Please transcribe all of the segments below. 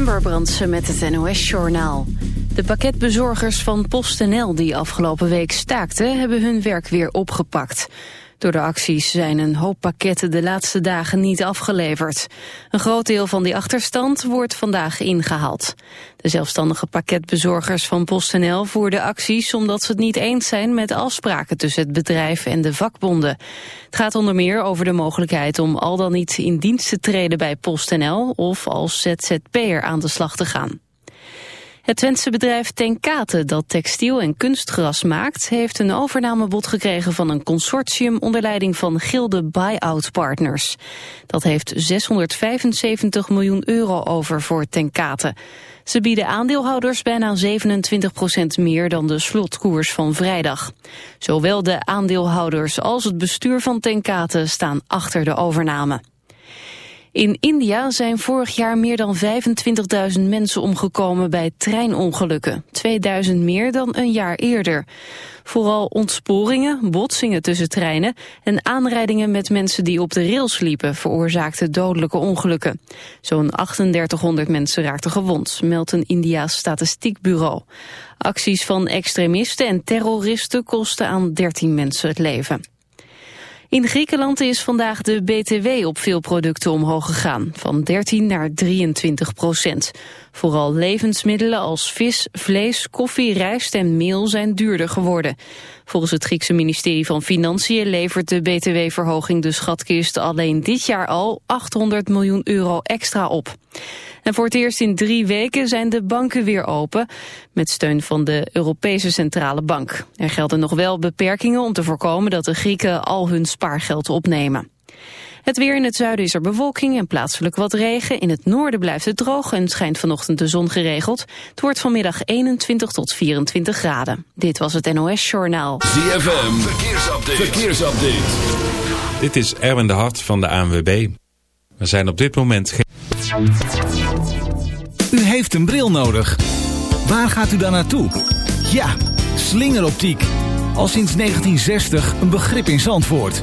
Amber Brandsen met het NOS-journaal. De pakketbezorgers van PostNL die afgelopen week staakten... hebben hun werk weer opgepakt. Door de acties zijn een hoop pakketten de laatste dagen niet afgeleverd. Een groot deel van die achterstand wordt vandaag ingehaald. De zelfstandige pakketbezorgers van PostNL voerden acties omdat ze het niet eens zijn met afspraken tussen het bedrijf en de vakbonden. Het gaat onder meer over de mogelijkheid om al dan niet in dienst te treden bij PostNL of als ZZP'er aan de slag te gaan. Het Twentse bedrijf Tenkate, dat textiel en kunstgras maakt... heeft een overnamebod gekregen van een consortium... onder leiding van Gilde Buyout Partners. Dat heeft 675 miljoen euro over voor Tenkate. Ze bieden aandeelhouders bijna 27% meer dan de slotkoers van vrijdag. Zowel de aandeelhouders als het bestuur van Tenkate staan achter de overname. In India zijn vorig jaar meer dan 25.000 mensen omgekomen bij treinongelukken. 2000 meer dan een jaar eerder. Vooral ontsporingen, botsingen tussen treinen en aanrijdingen met mensen die op de rails liepen veroorzaakten dodelijke ongelukken. Zo'n 3800 mensen raakten gewond, meldt een Indiaas statistiekbureau. Acties van extremisten en terroristen kosten aan 13 mensen het leven. In Griekenland is vandaag de BTW op veel producten omhoog gegaan, van 13 naar 23 procent. Vooral levensmiddelen als vis, vlees, koffie, rijst en meel zijn duurder geworden. Volgens het Griekse ministerie van Financiën levert de btw-verhoging de schatkist alleen dit jaar al 800 miljoen euro extra op. En voor het eerst in drie weken zijn de banken weer open, met steun van de Europese Centrale Bank. Er gelden nog wel beperkingen om te voorkomen dat de Grieken al hun spaargeld opnemen. Het weer in het zuiden is er bewolking en plaatselijk wat regen. In het noorden blijft het droog en schijnt vanochtend de zon geregeld. Het wordt vanmiddag 21 tot 24 graden. Dit was het NOS Journaal. ZFM, verkeersupdate. verkeersupdate. Dit is Erwin de Hart van de ANWB. We zijn op dit moment geen... U heeft een bril nodig. Waar gaat u dan naartoe? Ja, slingeroptiek. Al sinds 1960 een begrip in Zandvoort.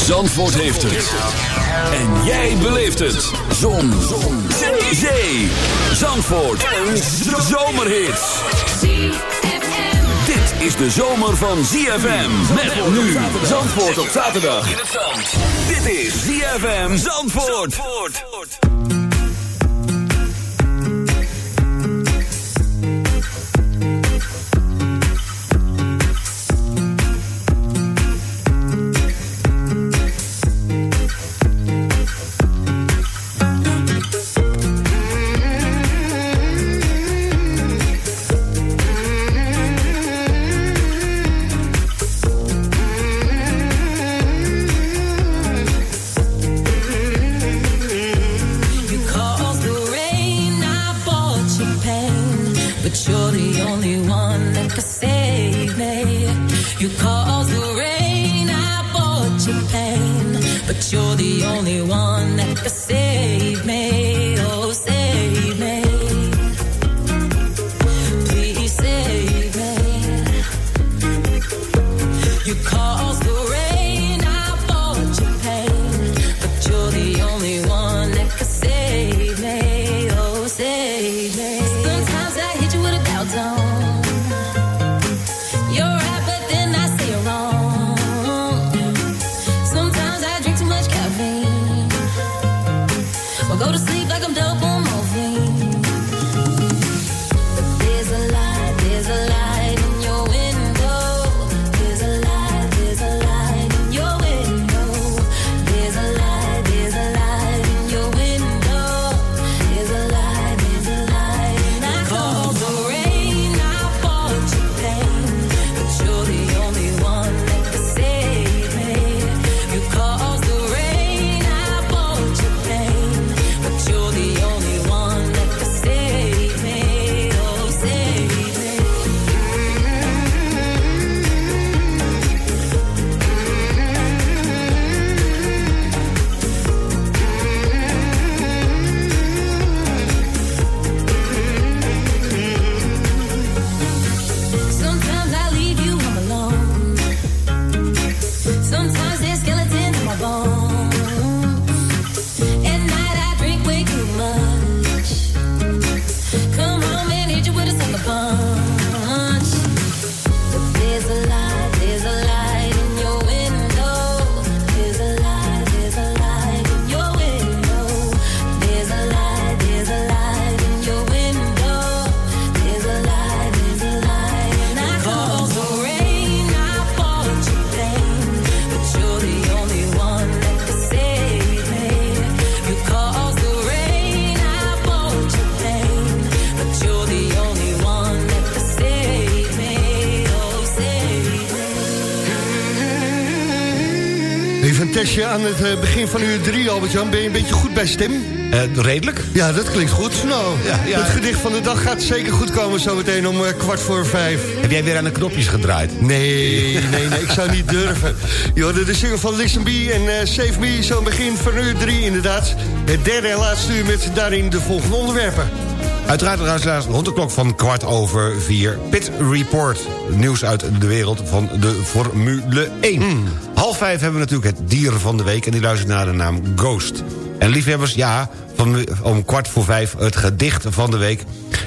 Zandvoort heeft het. En jij beleeft het. Zon. Zon. Zee. Zee. Zandvoort. Een zomerhit. Dit is de zomer van ZFM. Met nu Zandvoort op zaterdag. Dit is ZFM Zandvoort. Even testje aan het eh, begin van uur drie, Albert-Jan. Ben je een beetje goed bij stem? Uh, redelijk. Ja, dat klinkt goed. Nou, ja, ja. het gedicht van de dag gaat zeker goed komen zometeen om uh, kwart voor vijf. Heb jij weer aan de knopjes gedraaid? Nee, nee, nee, ik zou niet durven. Hoorde de single van Listen B en uh, Save Me, zo'n begin van uur drie inderdaad. Het derde en laatste uur met daarin de volgende onderwerpen. Uiteraard luisteraars rond de klok van kwart over vier. Pit Report, nieuws uit de wereld van de Formule 1. Hmm. Half vijf hebben we natuurlijk het dier van de week... en die luistert naar de naam Ghost. En liefhebbers, ja, van, om kwart voor vijf het gedicht van de week.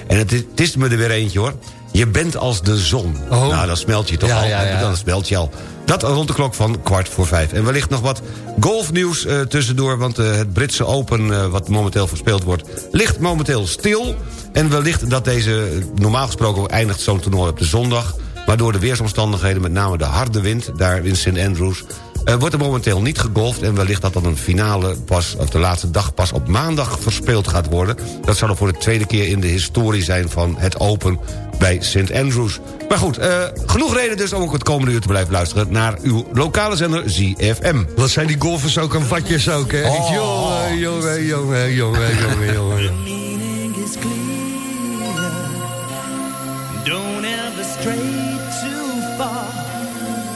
En het is, het is me er weer eentje, hoor. Je bent als de zon. Oh. Nou, dan smelt je toch al. Ja, ja. Dan smelt je al. Dat rond de klok van kwart voor vijf. En wellicht nog wat golfnieuws uh, tussendoor... want uh, het Britse Open, uh, wat momenteel verspeeld wordt... ligt momenteel stil. En wellicht dat deze, normaal gesproken eindigt zo'n toernooi op de zondag... maar door de weersomstandigheden, met name de harde wind... daar in St. Andrews... wordt er momenteel niet gegolfd en wellicht dat dan een finale pas... of de laatste dag pas op maandag verspeeld gaat worden. Dat zal er voor de tweede keer in de historie zijn van het Open bij St. Andrews. Maar goed, uh, genoeg reden dus om ook het komende uur te blijven luisteren... naar uw lokale zender ZFM. Wat zijn die golfers ook en vatjes ook, hè? Oh. Jongen, jongen, jongen, jongen, jongen, jongen.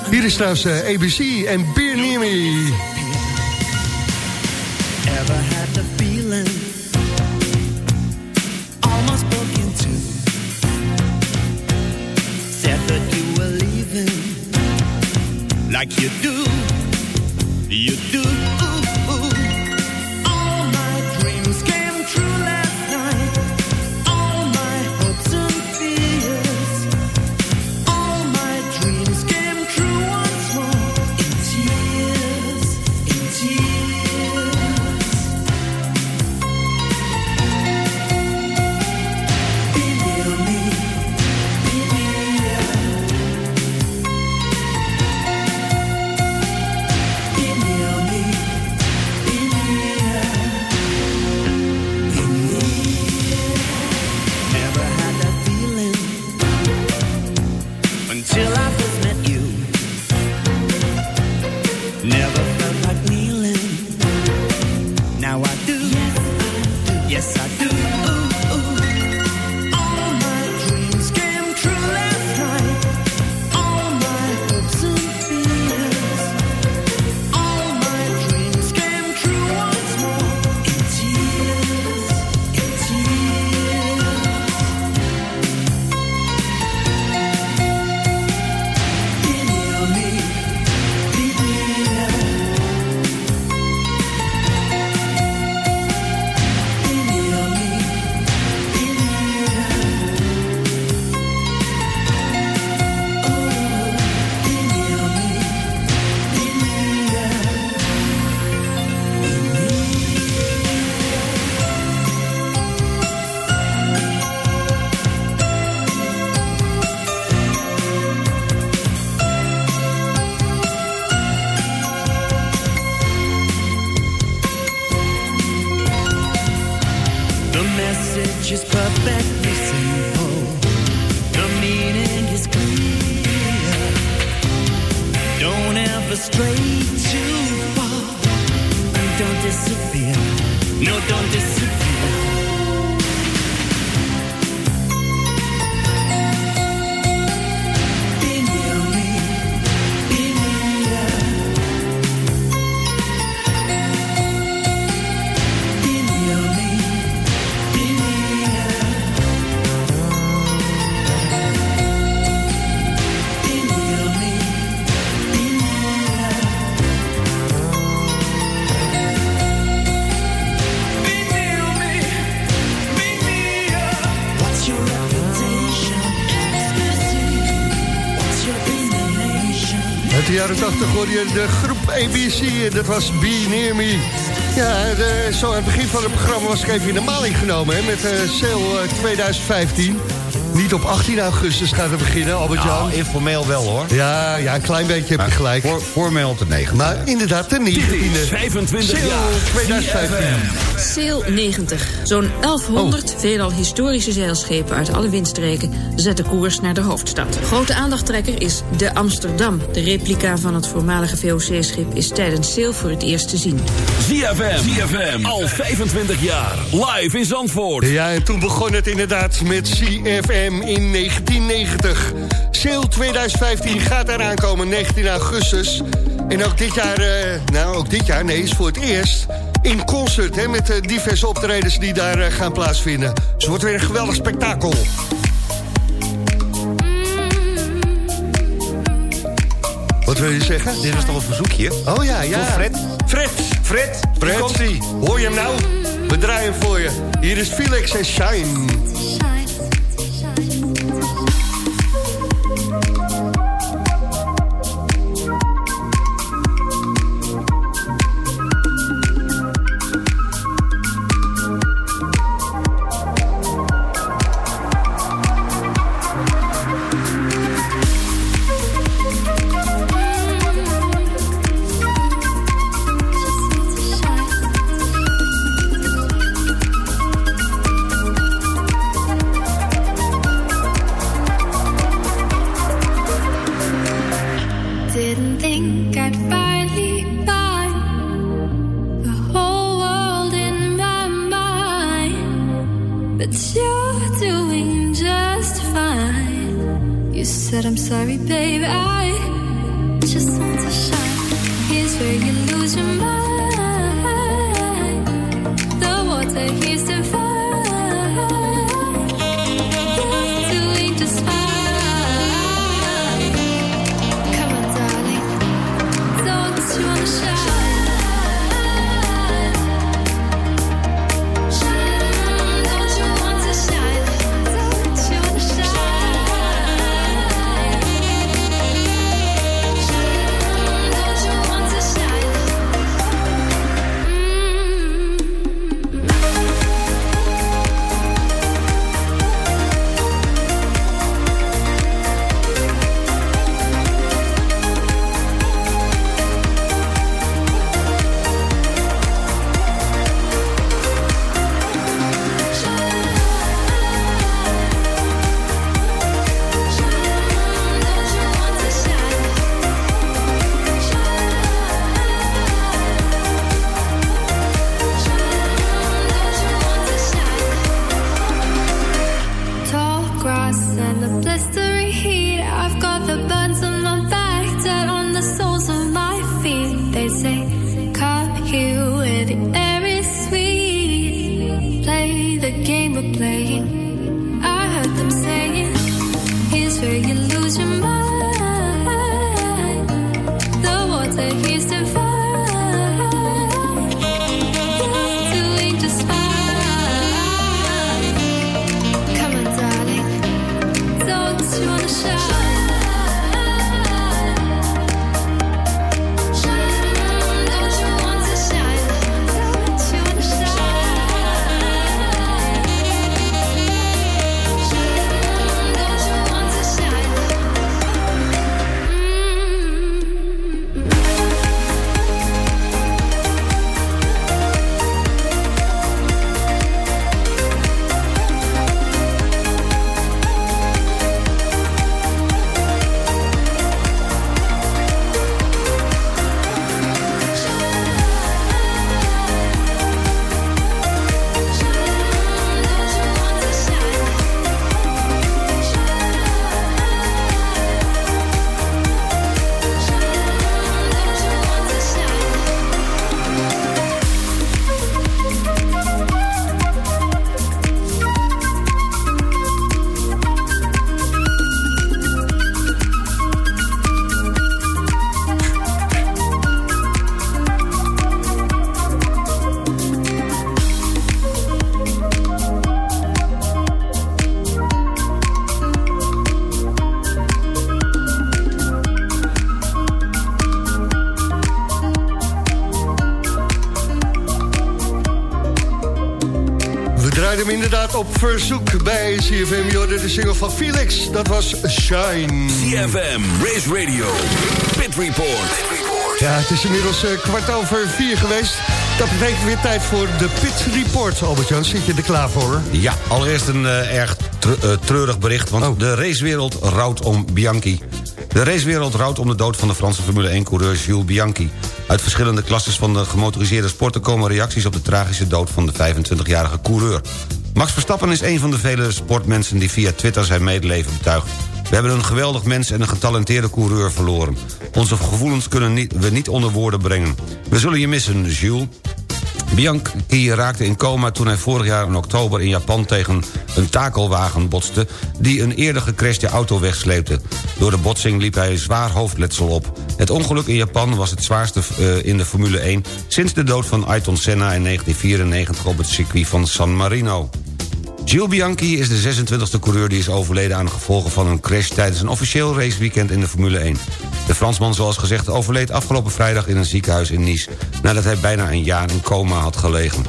Hier is trouwens eh, ABC en Beer Near Me. Ever had the feeling like you do. You do. De groep ABC. Dat was Be Near Me. Ja, zo aan het begin van het programma was ik even in de maling genomen hè, met uh, Sale 2015. Niet op 18 augustus gaat het beginnen, Albert-Jan. Nou, informeel wel hoor. Ja, ja, een klein beetje heb je gelijk. Voor, formeel op de 9. Maar inderdaad, de 19e. 25 jaar. 2015. Sail 90. Zo'n 1100 veelal historische zeilschepen uit alle windstreken zetten koers naar de hoofdstad. Grote aandachttrekker is de Amsterdam. De replica van het voormalige VOC-schip is tijdens Sail voor het eerst te zien. ZFM. ZFM. Al 25 jaar. Live in Zandvoort. Ja, en toen begon het inderdaad met CFM in 1990. Sail 2015 gaat eraan komen, 19 augustus. En ook dit jaar, eh, nou ook dit jaar, nee, is voor het eerst... in concert, hè, met de diverse optredens die daar eh, gaan plaatsvinden. Dus het wordt weer een geweldig spektakel. Wat wil je zeggen? Dit is toch een verzoekje? Oh ja, ja. Voor Fred? Fred. Fred, Fred. Hoor je hem nou? We draaien hem voor je. Hier is Felix en Shine. habitaciones. The water here's divine. CFM. Je de single van Felix, dat was Shine. CFM, Race Radio, Pit Report. Ja, het is inmiddels uh, kwart over vier geweest. Dat betekent weer tijd voor de Pit Report. Albert-Jan, zit je er klaar voor? Ja, allereerst een uh, erg uh, treurig bericht... want oh. de racewereld rouwt om Bianchi. De racewereld rouwt om de dood van de Franse Formule 1-coureur Jules Bianchi. Uit verschillende klasses van de gemotoriseerde sporten... komen reacties op de tragische dood van de 25-jarige coureur. Max Verstappen is een van de vele sportmensen... die via Twitter zijn medeleven betuigt. We hebben een geweldig mens en een getalenteerde coureur verloren. Onze gevoelens kunnen niet, we niet onder woorden brengen. We zullen je missen, Jules. Bianchi raakte in coma toen hij vorig jaar in oktober in Japan tegen een takelwagen botste... die een eerder gecrashte auto wegsleepte. Door de botsing liep hij zwaar hoofdletsel op. Het ongeluk in Japan was het zwaarste uh, in de Formule 1... sinds de dood van Ayrton Senna in 1994 op het circuit van San Marino. Gilles Bianchi is de 26e coureur die is overleden aan de gevolgen van een crash... tijdens een officieel raceweekend in de Formule 1. De Fransman, zoals gezegd, overleed afgelopen vrijdag in een ziekenhuis in Nice... nadat hij bijna een jaar in coma had gelegen.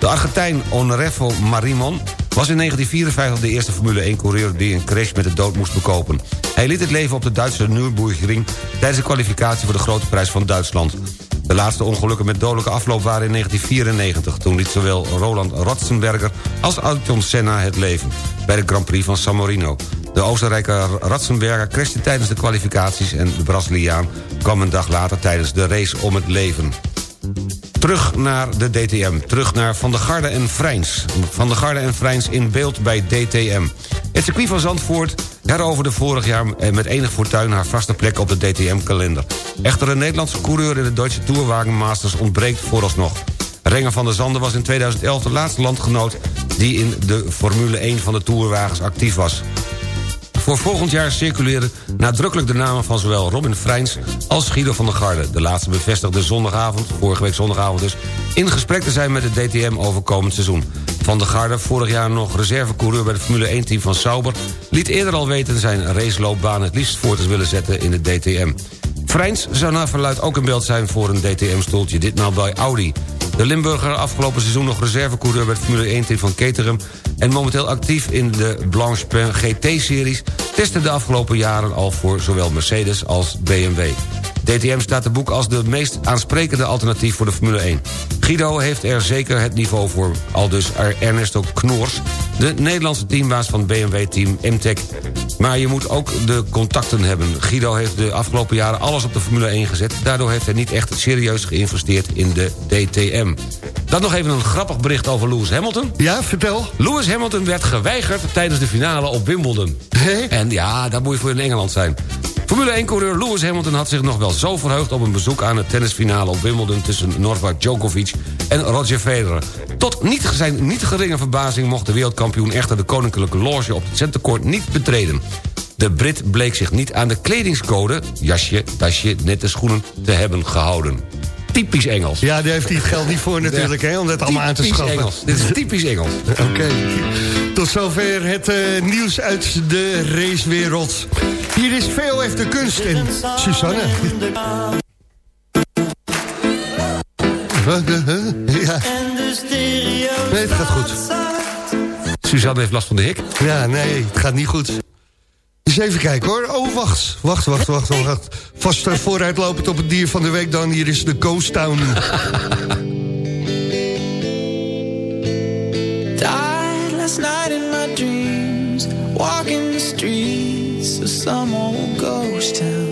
De Argentijn Onrefo Marimon was in 1954 de eerste Formule 1-coureur... die een crash met de dood moest bekopen. Hij liet het leven op de Duitse Nürburgring... tijdens de kwalificatie voor de Grote Prijs van Duitsland. De laatste ongelukken met dodelijke afloop waren in 1994. Toen liet zowel Roland Ratzenberger als Ayrton Senna het leven... bij de Grand Prix van San Marino. De Oostenrijker Ratzenberger crashte tijdens de kwalificaties... en de Braziliaan kwam een dag later tijdens de race om het leven. Terug naar de DTM. Terug naar Van der Garde en Vrijns. Van der Garde en Vrijns in beeld bij DTM. Het circuit van Zandvoort heroverde vorig jaar met enig fortuin... haar vaste plek op de DTM-kalender. Echter een Nederlandse coureur in de Duitse Tourwagen Masters ontbreekt vooralsnog. Renger van der Zanden was in 2011 de laatste landgenoot... die in de Formule 1 van de Tourwagens actief was. Voor volgend jaar circuleren nadrukkelijk de namen van zowel Robin Freins als Guido van der Garde. De laatste bevestigde zondagavond, vorige week zondagavond dus... in gesprek te zijn met de DTM over komend seizoen. Van der Garde, vorig jaar nog reservecoureur bij de Formule 1-team van Sauber... liet eerder al weten zijn raceloopbaan het liefst voor te willen zetten in de DTM. Freins zou naar verluid ook in beeld zijn voor een DTM-stoeltje, ditmaal bij Audi. De Limburger afgelopen seizoen nog reservecoureur bij het Formule 1-team van Caterham... en momenteel actief in de Blanche GT-series... testte de afgelopen jaren al voor zowel Mercedes als BMW. DTM staat de boek als de meest aansprekende alternatief voor de Formule 1. Guido heeft er zeker het niveau voor, aldus Ernesto Knoors... de Nederlandse teambaas van BMW-team MTEC. Maar je moet ook de contacten hebben. Guido heeft de afgelopen jaren alles op de Formule 1 gezet... daardoor heeft hij niet echt serieus geïnvesteerd in de DTM. Dan nog even een grappig bericht over Lewis Hamilton. Ja, vertel. Lewis Hamilton werd geweigerd tijdens de finale op Wimbledon. En ja, daar moet je voor in Engeland zijn. Formule 1-coureur Lewis Hamilton had zich nog wel zo verheugd... op een bezoek aan het tennisfinale op Wimbledon... tussen Novak Djokovic en Roger Federer. Tot niet zijn niet geringe verbazing mocht de wereldkampioen... echter de koninklijke loge op het centercourt niet betreden. De Brit bleek zich niet aan de kledingscode... jasje, tasje, nette schoenen te hebben gehouden. Typisch Engels. Ja, daar heeft hij het geld niet voor natuurlijk, hè, om dat allemaal aan te schaffen. Engels. Dit is typisch Engels. Oké. Tot zover het uh, nieuws uit de racewereld. Hier is veel echte kunst en Susanne. Ja. Nee, het gaat goed. Suzanne heeft last van de hik. Ja, nee, het gaat niet goed. Eens even kijken hoor. Oh, wacht. Wacht, wacht, wacht. wacht. Vast vooruitlopend op het dier van de week dan. Hier is de Town. Night in my dreams. Walking streets of some old ghost town.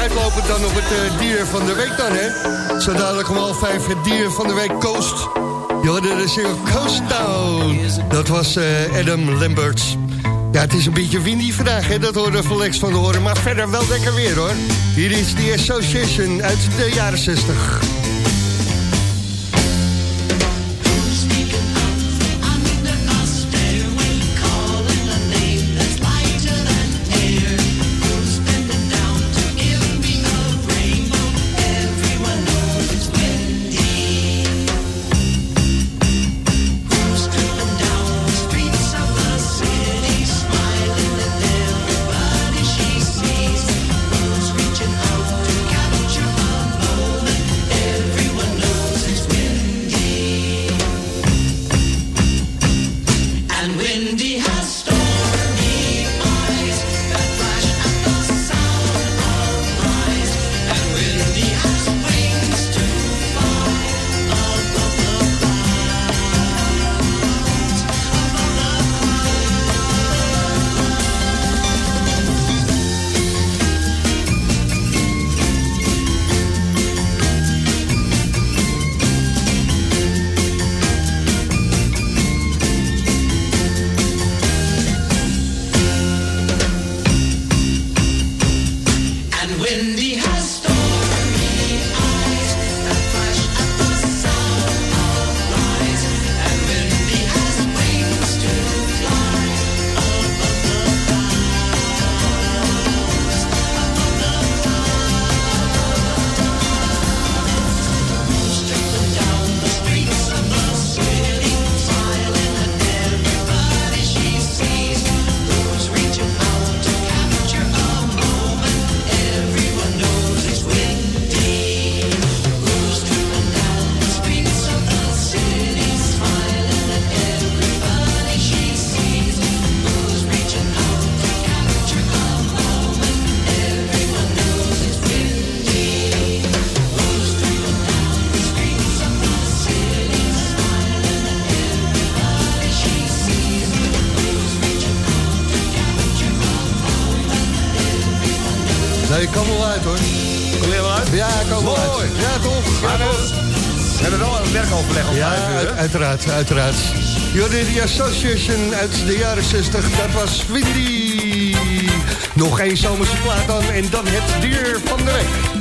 Vooruitlopen dan op het uh, dier van de week dan, hè? Zo dadelijk om half vijf het dier van de week Coast. Je hoorde de single Coast Town. Dat was uh, Adam Lamberts. Ja, het is een beetje windy vandaag, hè? dat hoorde van Lex van de Horen. Maar verder wel lekker weer, hoor. Hier is The Association uit de jaren 60. Uiteraard, uiteraard. Jordi Association uit de jaren 60, dat was Windy. Nog één zomerse plaat dan en dan het dier van de week.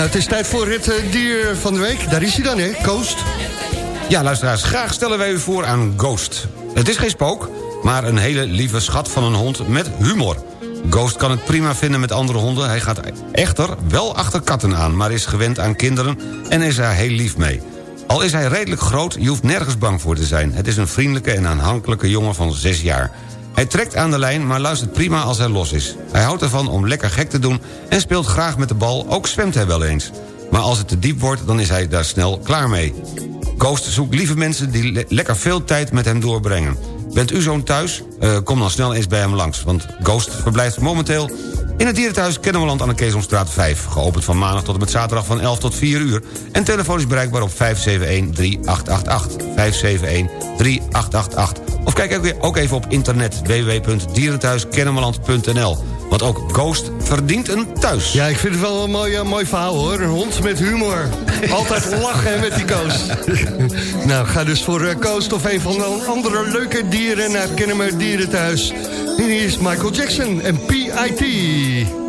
Nou, het is tijd voor het eh, dier van de week. Daar is hij dan, hè? Coast. Ja, luisteraars, graag stellen wij u voor aan Ghost. Het is geen spook, maar een hele lieve schat van een hond met humor. Ghost kan het prima vinden met andere honden. Hij gaat echter wel achter katten aan, maar is gewend aan kinderen... en is er heel lief mee. Al is hij redelijk groot, je hoeft nergens bang voor te zijn. Het is een vriendelijke en aanhankelijke jongen van 6 jaar. Hij trekt aan de lijn, maar luistert prima als hij los is. Hij houdt ervan om lekker gek te doen en speelt graag met de bal, ook zwemt hij wel eens. Maar als het te diep wordt, dan is hij daar snel klaar mee. Ghost zoekt lieve mensen die le- lekker veel tijd met hem doorbrengen. Bent u zo'n thuis? Eh, kom dan snel eens bij hem langs. Want Ghost verblijft momenteel in het dierenthuis Kennemerland aan de Keesomstraat 5. Geopend van maandag tot en met zaterdag van 11 tot 4 uur. En telefonisch bereikbaar op 571-3888. 571-3888. Of kijk ook, ook even op internet www.dierenthuiskennemerland.nl. Want ook Ghost verdient een thuis. Ja, ik vind het wel een mooi, eh, mooi verhaal, hoor. Een hond met humor. Altijd lachen met die Coast. nou, ga dus voor eh, Coast of een van de andere leuke dieren... naar het Kennemer Dierenthuis. En hier is Michael Jackson en P.I.T.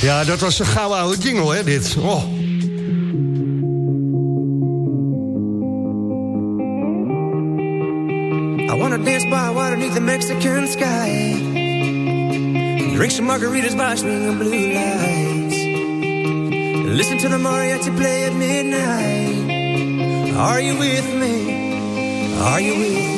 Ja, dat was een gouden oude jingle, hè, dit. Oh. I wanna dance by water beneath the Mexican sky. Drink some margaritas by swinging blue lights. Listen to the mariachi play at midnight. Are you with me? Are you with me?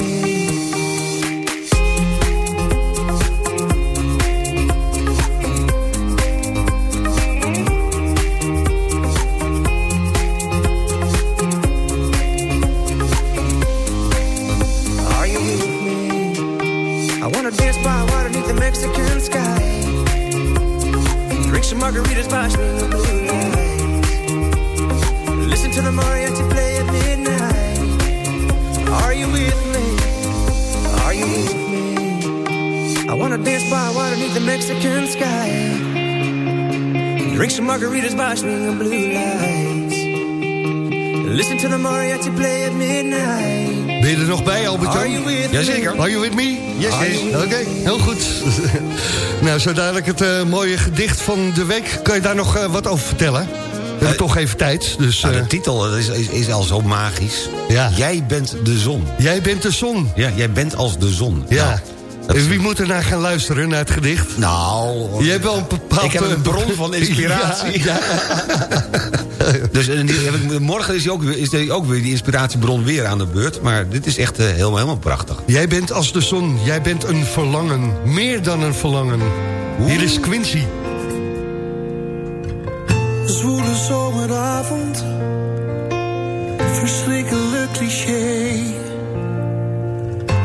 Blue lights. Listen to the mariachi play at midnight. Are you with me? Are you with me? I wanna dance by water beneath the Mexican sky. Drink some margaritas by swinging blue lights. Listen to the mariachi play at midnight. Ben je er nog bij, Albert with Jazeker. Are you with me? Yes, Oké, heel goed. nou, zo dadelijk het eh, mooie gedicht van de week. Kan je daar nog eh, wat over vertellen? We hebben toch even tijd, dus... Nou, eh, de titel is, is, is al zo magisch. Jij bent de zon. Jij bent de zon. Ja, jij bent als de zon. Ja. Nou, En wie moet er naar gaan luisteren, naar het gedicht? Nou... Je hebt wel een bepaald... Ik heb een eh, bron van inspiratie. Ja, Dus en die heb ik, morgen is, die ook, weer- is die ook weer die inspiratiebron weer aan de beurt. Maar dit is echt eh, helemaal, helemaal prachtig. Jij bent als de zon, jij bent een verlangen. Meer dan een verlangen. Hier is Quincy. Zwoele zomeravond, verschrikkelijk cliché.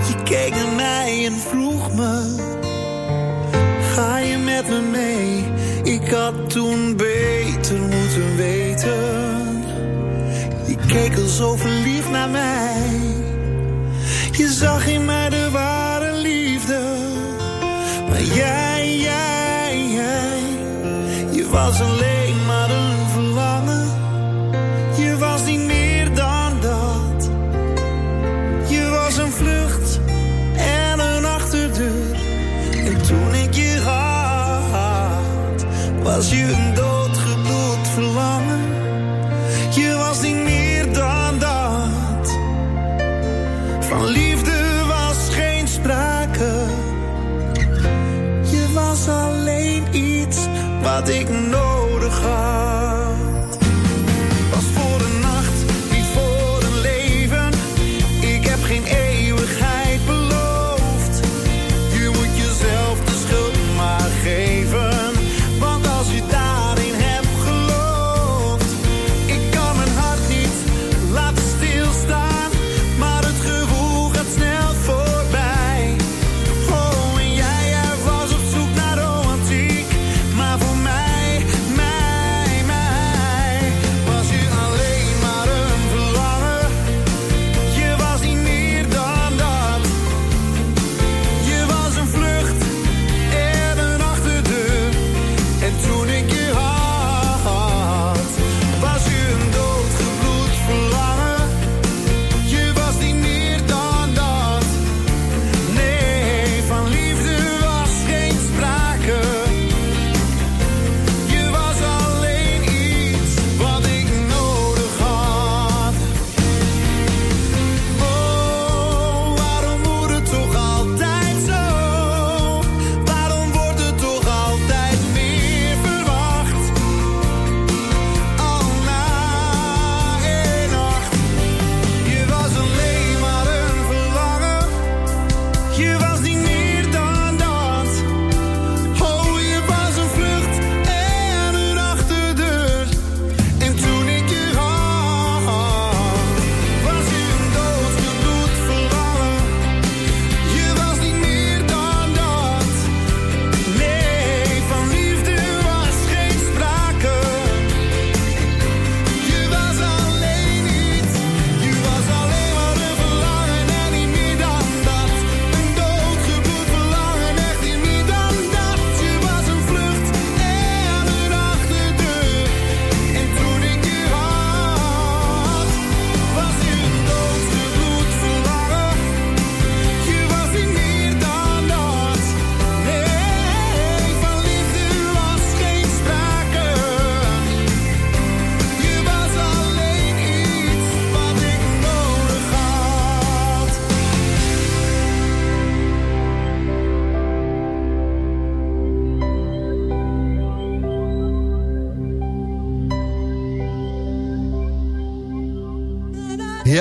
Je keek naar mij en vroeg me, ga je met me mee? Ik had toen beter zo verliefd naar mij. Je zag in mij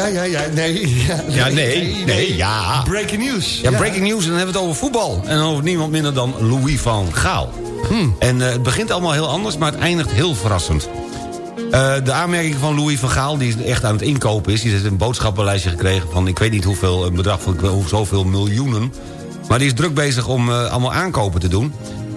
Ja, ja, ja, nee. Ja, Ja, nee, nee, ja. Breaking news. Ja, breaking news. En dan hebben we het over voetbal. En over niemand minder dan Louis van Gaal. En eh, het begint allemaal heel anders, maar het eindigt heel verrassend. Eh, de aanmerking van Louis van Gaal, die echt aan het inkopen is... die heeft een boodschappenlijstje gekregen van... ik weet niet hoeveel, een bedrag van zoveel miljoenen... maar die is druk bezig om eh, allemaal aankopen te doen.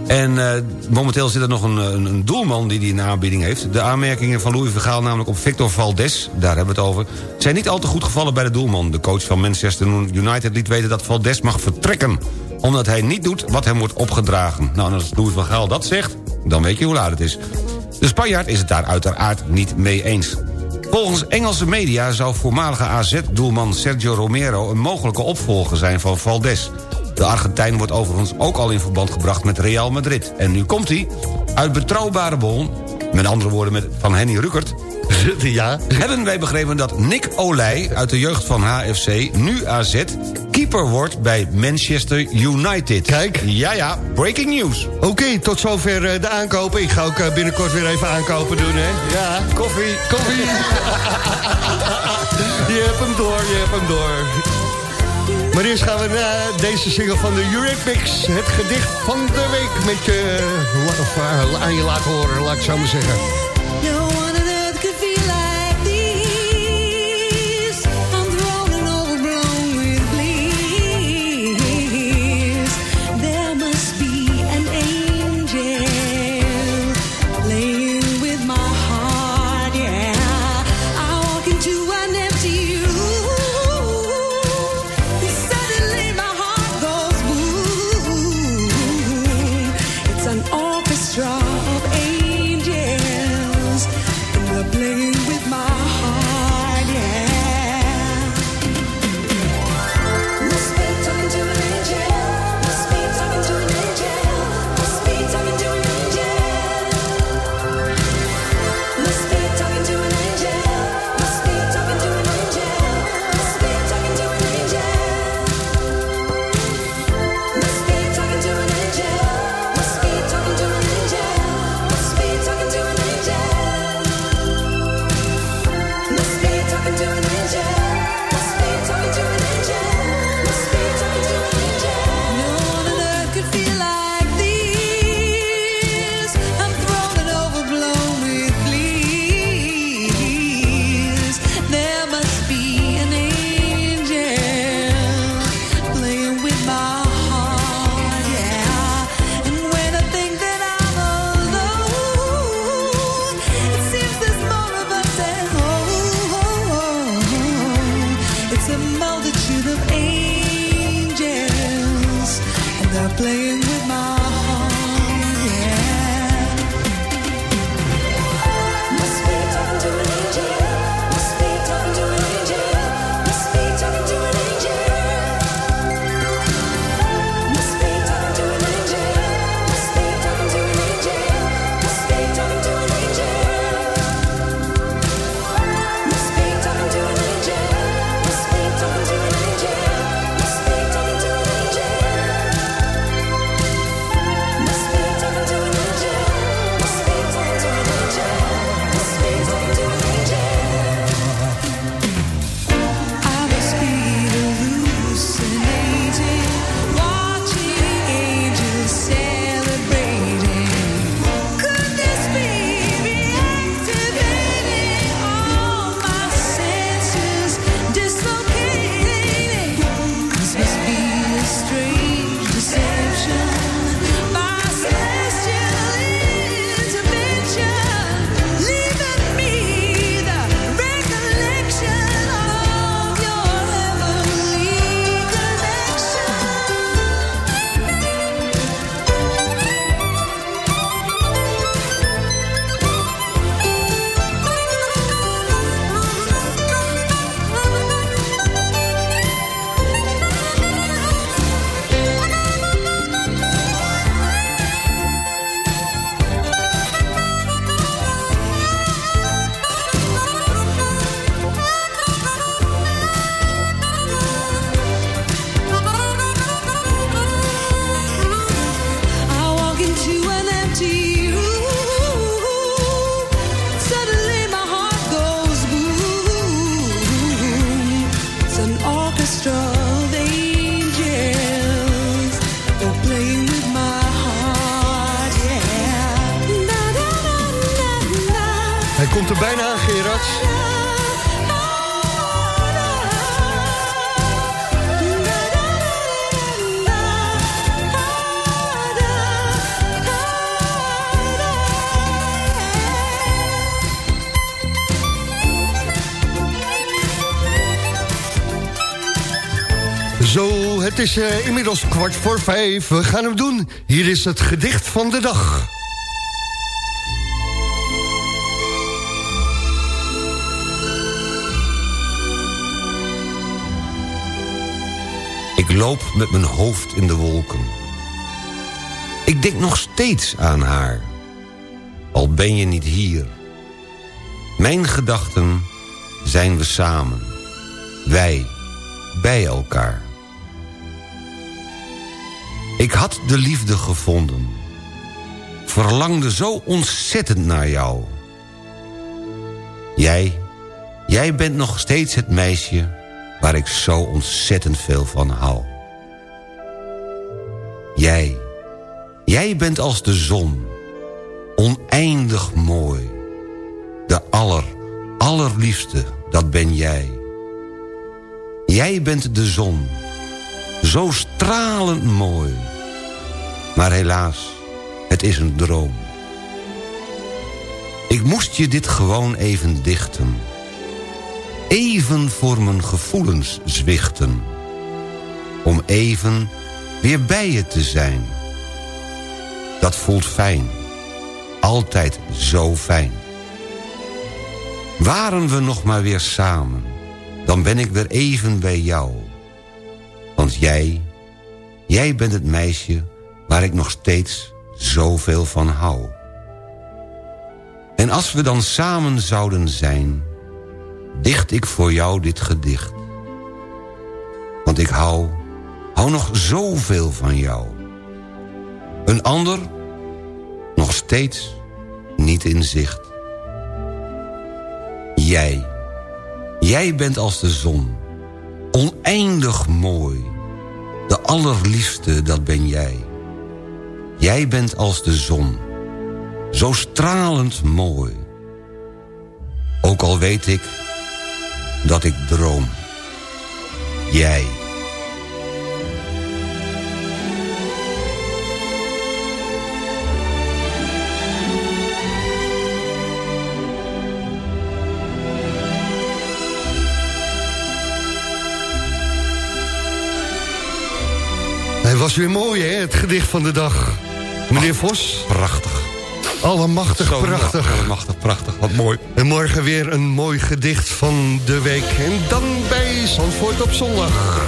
En eh, momenteel zit er nog een, een, een doelman die die een aanbieding heeft. De aanmerkingen van Louis van Gaal namelijk op Victor Valdes... daar hebben we het over... zijn niet al te goed gevallen bij de doelman. De coach van Manchester United liet weten dat Valdes mag vertrekken... omdat hij niet doet wat hem wordt opgedragen. Nou, en als Louis van Gaal dat zegt, dan weet je hoe laat het is. De Spanjaard is het daar uiteraard niet mee eens. Volgens Engelse media zou voormalige AZ-doelman Sergio Romero... een mogelijke opvolger zijn van Valdes. De Argentijn wordt overigens ook al in verband gebracht met Real Madrid. En nu komt hij. Uit betrouwbare bron, met andere woorden met, van Henny Rukert... ja. hebben wij begrepen dat Nick Olij uit de jeugd van HFC... nu AZ keeper wordt bij Manchester United. Kijk. Ja, ja, breaking news. Oké, tot zover eh, de aankopen. Ik ga ook eh, binnenkort weer even aankopen doen, hè. Ja, koffie, koffie. je hebt hem door, je hebt hem door. Maar eerst gaan we naar deze single van de Eurythmics. Het gedicht van de week met je, eh, aan je laten horen, laat ik zo maar zeggen. Kwart voor vijf. We gaan hem doen. Hier is het gedicht van de dag. Ik loop met mijn hoofd in de wolken. Ik denk nog steeds aan haar. Al ben je niet hier. Mijn gedachten zijn we samen. Wij, bij elkaar. Ik had de liefde gevonden. Verlangde zo ontzettend naar jou. Jij, jij bent nog steeds het meisje waar ik zo ontzettend veel van hou. Jij, jij bent als de zon, oneindig mooi. De aller, allerliefste, dat ben jij. Jij bent de zon, zo stralend mooi. Maar helaas, het is een droom. Ik moest je dit gewoon even dichten even voor mijn gevoelens zwichten. Om even weer bij je te zijn. Dat voelt fijn. Altijd zo fijn. Waren we nog maar weer samen, dan ben ik weer even bij jou. Want jij, jij bent het meisje waar ik nog steeds zoveel van hou. En als we dan samen zouden zijn dicht ik voor jou dit gedicht. Want ik hou, hou nog zoveel van jou. Een ander nog steeds niet in zicht. Jij, jij bent als de zon, oneindig mooi. De allerliefste, dat ben jij. Jij bent als de zon, zo stralend mooi. Ook al weet ik dat ik droom. Jij. Hij was weer mooi, hè, het gedicht van de dag. Meneer Vos? Prachtig. Allemachtig Zo prachtig. Allemachtig prachtig, wat mooi. En morgen weer een mooi gedicht van de week. En dan bij Zandvoort op zondag.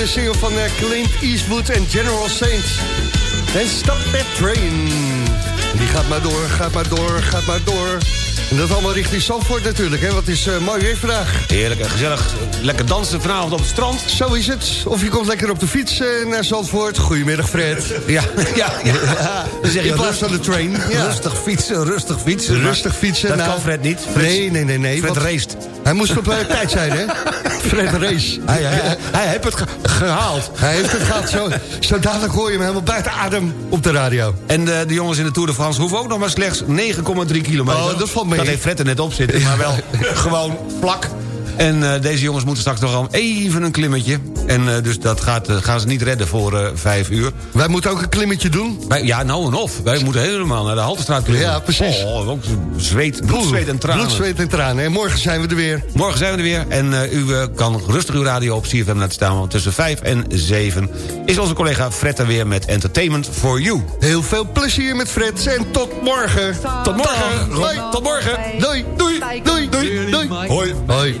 De single van eh, Clint Eastwood en General Saints. En Stop That Train. Die gaat maar door, gaat maar door, gaat maar door. En dat allemaal richting Zandvoort natuurlijk, hè? Wat is uh, mooi weer vandaag. Heerlijk en gezellig. Lekker dansen vanavond op het strand. Zo is het. Of je komt lekker op de fiets uh, naar Zandvoort. Goedemiddag, Fred. Ja, ja, ja. Dan zeg je, In plaats van de train. Ja. Rustig fietsen, rustig fietsen. Rustig fietsen. Dat nou, kan Fred niet. Fred, nee, nee, nee. nee Fred raced. Hij moest op tijd zijn, hè? Fred race. Hij, hij, hij heeft het ge gehaald. Hij heeft het gehaald. Zo, zo dadelijk hoor je hem helemaal buiten adem op de radio. En de, de jongens in de Tour de France hoeven ook nog maar slechts 9,3 kilometer. Oh, dat valt mee. Dat heeft Fred er net op zitten, maar wel gewoon vlak. En uh, deze jongens moeten straks nog even een klimmetje. En uh, dus dat gaat, uh, gaan ze niet redden voor uh, vijf uur. Wij moeten ook een klimmetje doen? Wij, ja, nou en of. Wij moeten helemaal naar de Haltestraat klimmen. Ja, precies. Oh, ook zweet, bloed, zweet en tranen. Bloed, zweet en tranen. En morgen zijn we er weer. Morgen zijn we er weer. En u kan rustig uw radio op CFM laten staan. Want tussen vijf en zeven is onze collega Fred er weer met Entertainment for You. Heel veel plezier met Fred. En tot morgen. Tot morgen. Hoi. Tot morgen. Doei. Doei. Doei. Doei. Doei. Hoi. Hoi.